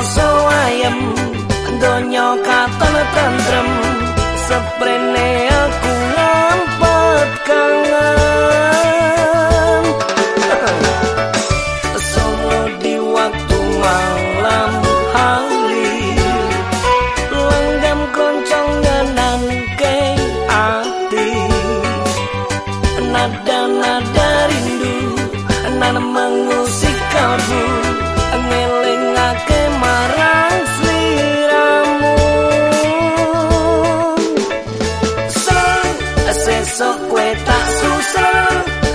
soayam Donya kata tantram Seprene sesok kue tak susah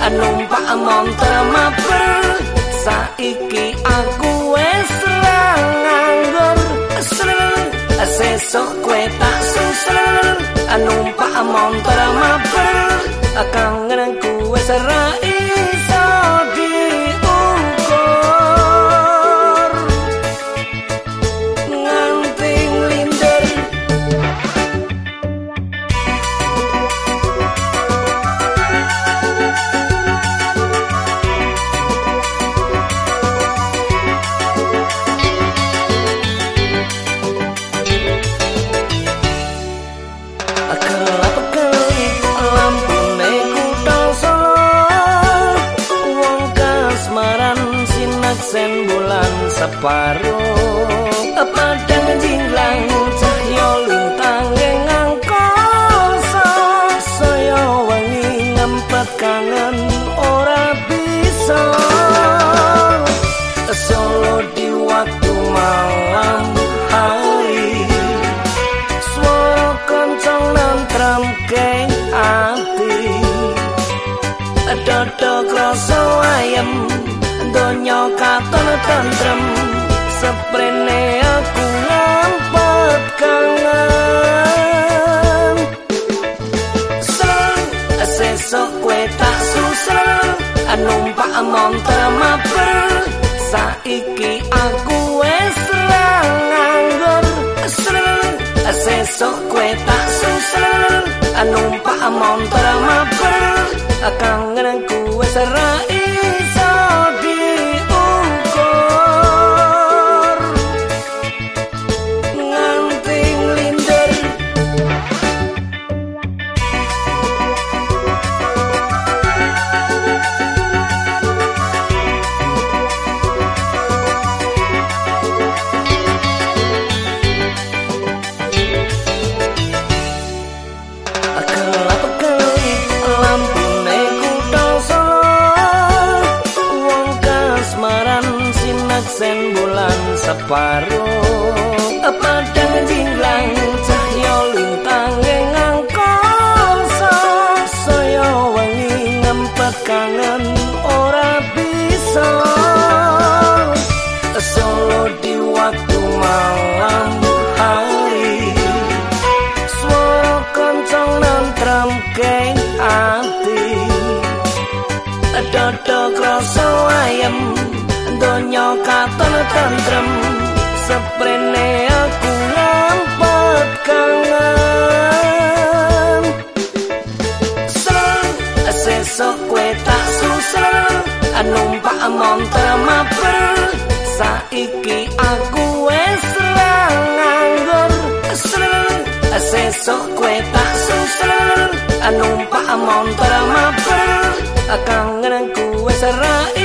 Numpak montor maper Saiki aku wes nganggur sesok kue tak susah Numpak montor maper Kangen ku wes rai sen bulan separo padang seprene aku ngampet kangen sel sesok kue tak susah numpak montor maper saiki aku sesok kue tak susah numpak montor maper kangen ku wes sen bulan separo padang jinglang cahyo lintang ngangkoso saya wengi ngempet kangen ora bisa. Solo di waktu malam hari. Suara kencang nantram ke hati dodok rasa ayam donya katon tentrem seprene aku ngampet kangen. Sel sesok kue tak susah. Numpak montor maper saiki aku wes nganggur. Sel sesok kue tak susah. Numpak montor maper kangen ku wes rai